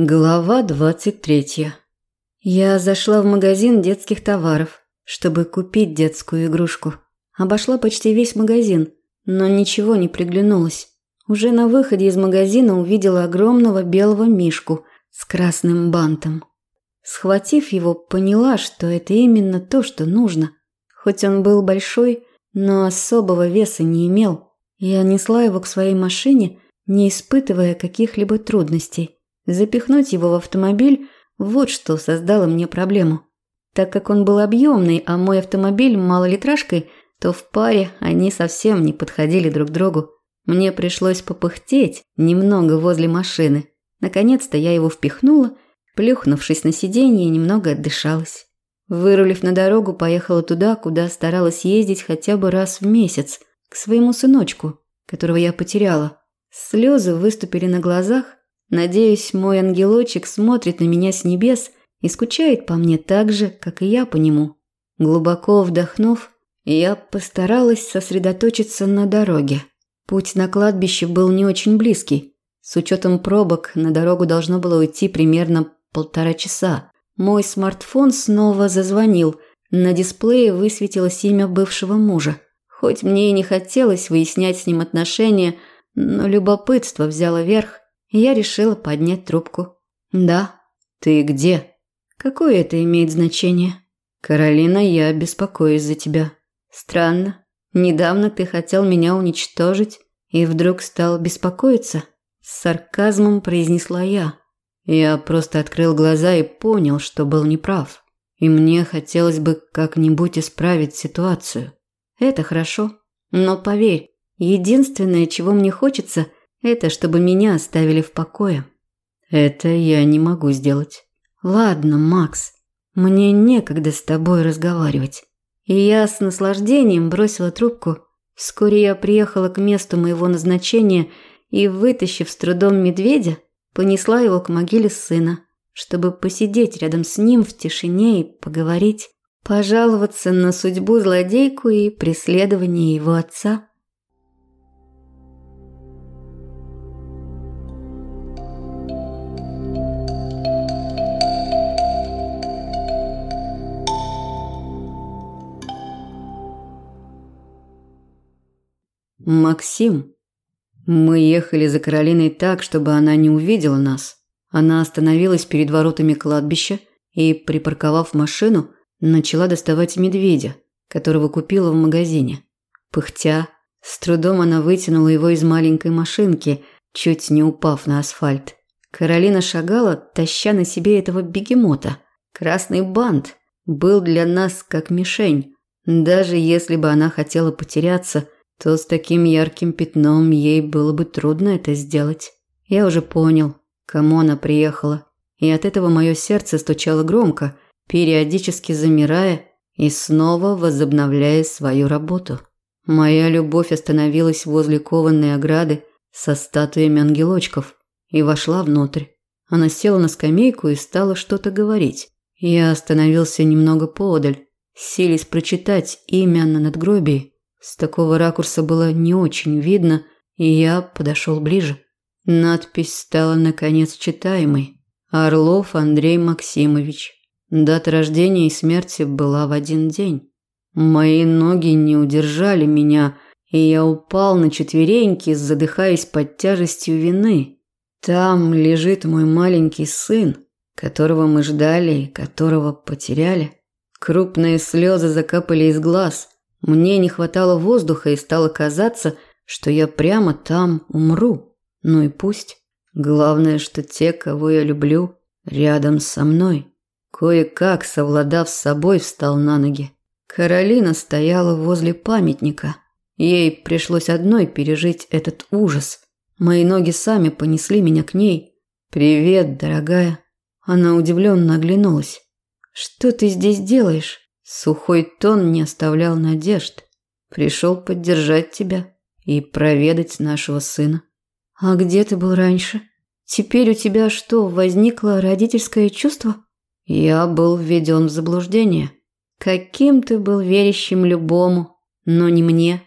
Глава двадцать третья. Я зашла в магазин детских товаров, чтобы купить детскую игрушку. Обошла почти весь магазин, но ничего не приглянулось. Уже на выходе из магазина увидела огромного белого мишку с красным бантом. Схватив его, поняла, что это именно то, что нужно. Хоть он был большой, но особого веса не имел. Я несла его к своей машине, не испытывая каких-либо трудностей. Запихнуть его в автомобиль – вот что создало мне проблему. Так как он был объемный, а мой автомобиль малолитражкой, то в паре они совсем не подходили друг другу. Мне пришлось попыхтеть немного возле машины. Наконец-то я его впихнула, плюхнувшись на сиденье, немного отдышалась. Вырулив на дорогу, поехала туда, куда старалась ездить хотя бы раз в месяц, к своему сыночку, которого я потеряла. Слезы выступили на глазах, Надеюсь, мой ангелочек смотрит на меня с небес и скучает по мне так же, как и я по нему. Глубоко вдохнув, я постаралась сосредоточиться на дороге. Путь на кладбище был не очень близкий. С учетом пробок на дорогу должно было уйти примерно полтора часа. Мой смартфон снова зазвонил. На дисплее высветилось имя бывшего мужа. Хоть мне и не хотелось выяснять с ним отношения, но любопытство взяло верх – я решила поднять трубку. «Да». «Ты где?» «Какое это имеет значение?» «Каролина, я беспокоюсь за тебя». «Странно. Недавно ты хотел меня уничтожить и вдруг стал беспокоиться?» С сарказмом произнесла я. Я просто открыл глаза и понял, что был неправ. И мне хотелось бы как-нибудь исправить ситуацию. Это хорошо. Но поверь, единственное, чего мне хочется – это чтобы меня оставили в покое. Это я не могу сделать. Ладно, Макс, мне некогда с тобой разговаривать. И я с наслаждением бросила трубку. Вскоре я приехала к месту моего назначения и, вытащив с трудом медведя, понесла его к могиле сына, чтобы посидеть рядом с ним в тишине и поговорить, пожаловаться на судьбу злодейку и преследование его отца. «Максим». Мы ехали за Каролиной так, чтобы она не увидела нас. Она остановилась перед воротами кладбища и, припарковав машину, начала доставать медведя, которого купила в магазине. Пыхтя, с трудом она вытянула его из маленькой машинки, чуть не упав на асфальт. Каролина шагала, таща на себе этого бегемота. Красный бант был для нас как мишень. Даже если бы она хотела потеряться – то с таким ярким пятном ей было бы трудно это сделать. Я уже понял, кому она приехала, и от этого мое сердце стучало громко, периодически замирая и снова возобновляя свою работу. Моя любовь остановилась возле кованой ограды со статуями ангелочков и вошла внутрь. Она села на скамейку и стала что-то говорить. Я остановился немного поодаль, силясь прочитать имя на надгробии, с такого ракурса было не очень видно, и я подошел ближе. Надпись стала наконец читаемой. Орлов Андрей Максимович. Дата рождения и смерти была в один день. Мои ноги не удержали меня, и я упал на четвереньки, задыхаясь под тяжестью вины. Там лежит мой маленький сын, которого мы ждали и которого потеряли. Крупные слезы закапали из глаз – мне не хватало воздуха и стало казаться, что я прямо там умру. Ну и пусть. Главное, что те, кого я люблю, рядом со мной. Кое-как, совладав с собой, встал на ноги. Каролина стояла возле памятника. Ей пришлось одной пережить этот ужас. Мои ноги сами понесли меня к ней. «Привет, дорогая». Она удивленно оглянулась. «Что ты здесь делаешь?» Сухой тон не оставлял надежд. Пришел поддержать тебя и проведать нашего сына. А где ты был раньше? Теперь у тебя что, возникло родительское чувство? Я был введен в заблуждение. Каким ты был верящим любому, но не мне.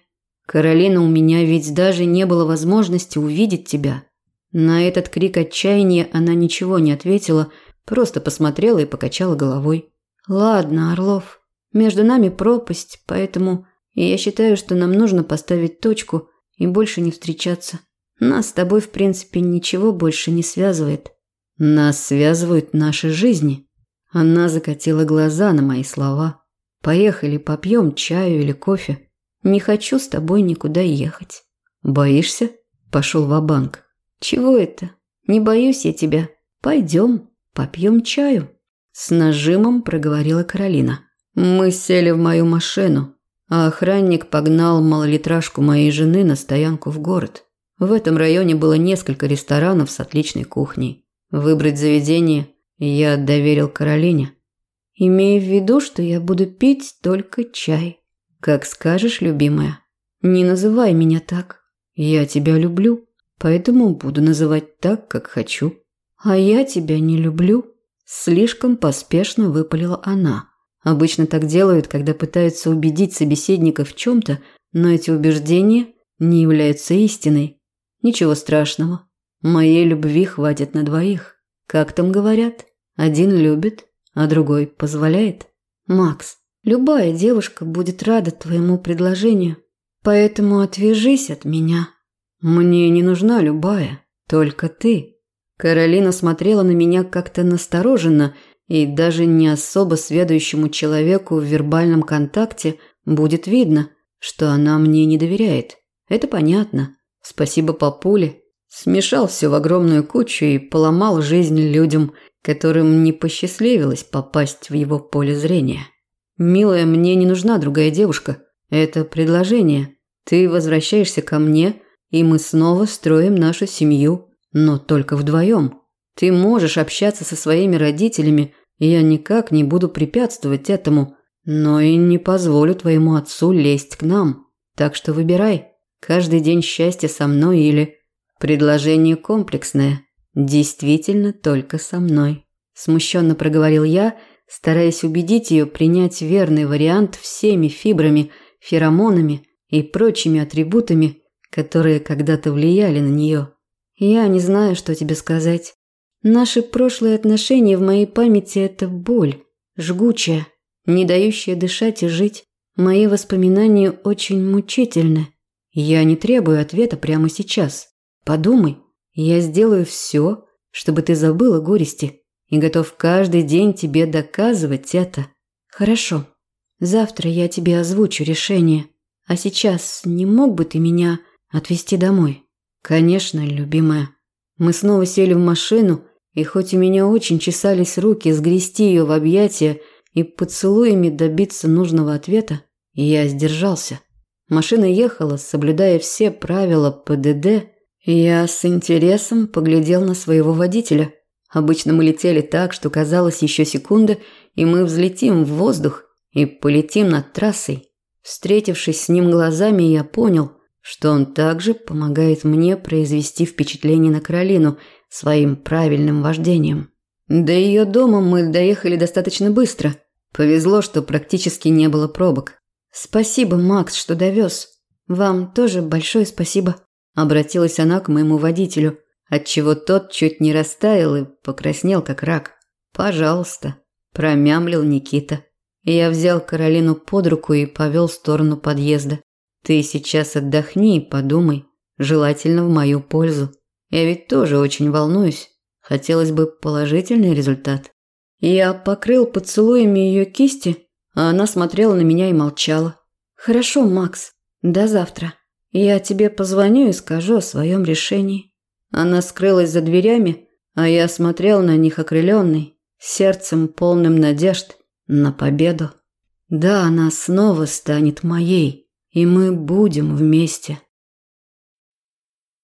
Каролина, у меня ведь даже не было возможности увидеть тебя. На этот крик отчаяния она ничего не ответила, просто посмотрела и покачала головой. «Ладно, Орлов, между нами пропасть, поэтому я считаю, что нам нужно поставить точку и больше не встречаться. Нас с тобой, в принципе, ничего больше не связывает». «Нас связывают наши жизни». Она закатила глаза на мои слова. «Поехали, попьем чаю или кофе. Не хочу с тобой никуда ехать». «Боишься?» Пошел в банк «Чего это? Не боюсь я тебя. Пойдем, попьем чаю». С нажимом проговорила Каролина. Мы сели в мою машину, а охранник погнал малолитражку моей жены на стоянку в город. В этом районе было несколько ресторанов с отличной кухней. Выбрать заведение я доверил Каролине. Имея в виду, что я буду пить только чай. Как скажешь, любимая. Не называй меня так. Я тебя люблю, поэтому буду называть так, как хочу. А я тебя не люблю. Слишком поспешно выпалила она. Обычно так делают, когда пытаются убедить собеседника в чем-то, но эти убеждения не являются истиной. Ничего страшного. Моей любви хватит на двоих. Как там говорят? Один любит, а другой позволяет. Макс, любая девушка будет рада твоему предложению. Поэтому отвяжись от меня. Мне не нужна любая, только ты. Каролина смотрела на меня как-то настороженно, и даже не особо сведущему человеку в вербальном контакте будет видно, что она мне не доверяет. Это понятно. Спасибо папуле. Смешал все в огромную кучу и поломал жизнь людям, которым не посчастливилось попасть в его поле зрения. «Милая, мне не нужна другая девушка. Это предложение. Ты возвращаешься ко мне, и мы снова строим нашу семью, но только вдвоем. Ты можешь общаться со своими родителями, я никак не буду препятствовать этому, но и не позволю твоему отцу лезть к нам. Так что выбирай. Каждый день счастья со мной или... Предложение комплексное. Действительно только со мной. Смущенно проговорил я, стараясь убедить ее принять верный вариант всеми фибрами, феромонами и прочими атрибутами, которые когда-то влияли на нее. Я не знаю, что тебе сказать. Наши прошлые отношения в моей памяти – это боль, жгучая, не дающая дышать и жить. Мои воспоминания очень мучительны. Я не требую ответа прямо сейчас. Подумай, я сделаю все, чтобы ты забыла горести, и готов каждый день тебе доказывать это. Хорошо. Завтра я тебе озвучу решение. А сейчас не мог бы ты меня отвезти домой? Конечно, любимая. Мы снова сели в машину, и хоть у меня очень чесались руки сгрести ее в объятия и поцелуями добиться нужного ответа, я сдержался. Машина ехала, соблюдая все правила ПДД, я с интересом поглядел на своего водителя. Обычно мы летели так, что казалось еще секунда, и мы взлетим в воздух и полетим над трассой. Встретившись с ним глазами, я понял, что он также помогает мне произвести впечатление на Каролину своим правильным вождением. До ее дома мы доехали достаточно быстро. Повезло, что практически не было пробок. «Спасибо, Макс, что довез. Вам тоже большое спасибо», – обратилась она к моему водителю, отчего тот чуть не растаял и покраснел, как рак. «Пожалуйста», – промямлил Никита. Я взял Каролину под руку и повел в сторону подъезда. «Ты сейчас отдохни и подумай, желательно в мою пользу. Я ведь тоже очень волнуюсь. Хотелось бы положительный результат». Я покрыл поцелуями ее кисти, а она смотрела на меня и молчала. «Хорошо, Макс, до завтра. Я тебе позвоню и скажу о своем решении». Она скрылась за дверями, а я смотрел на них окрыленный, сердцем полным надежд на победу. Да, она снова станет моей, и мы будем вместе.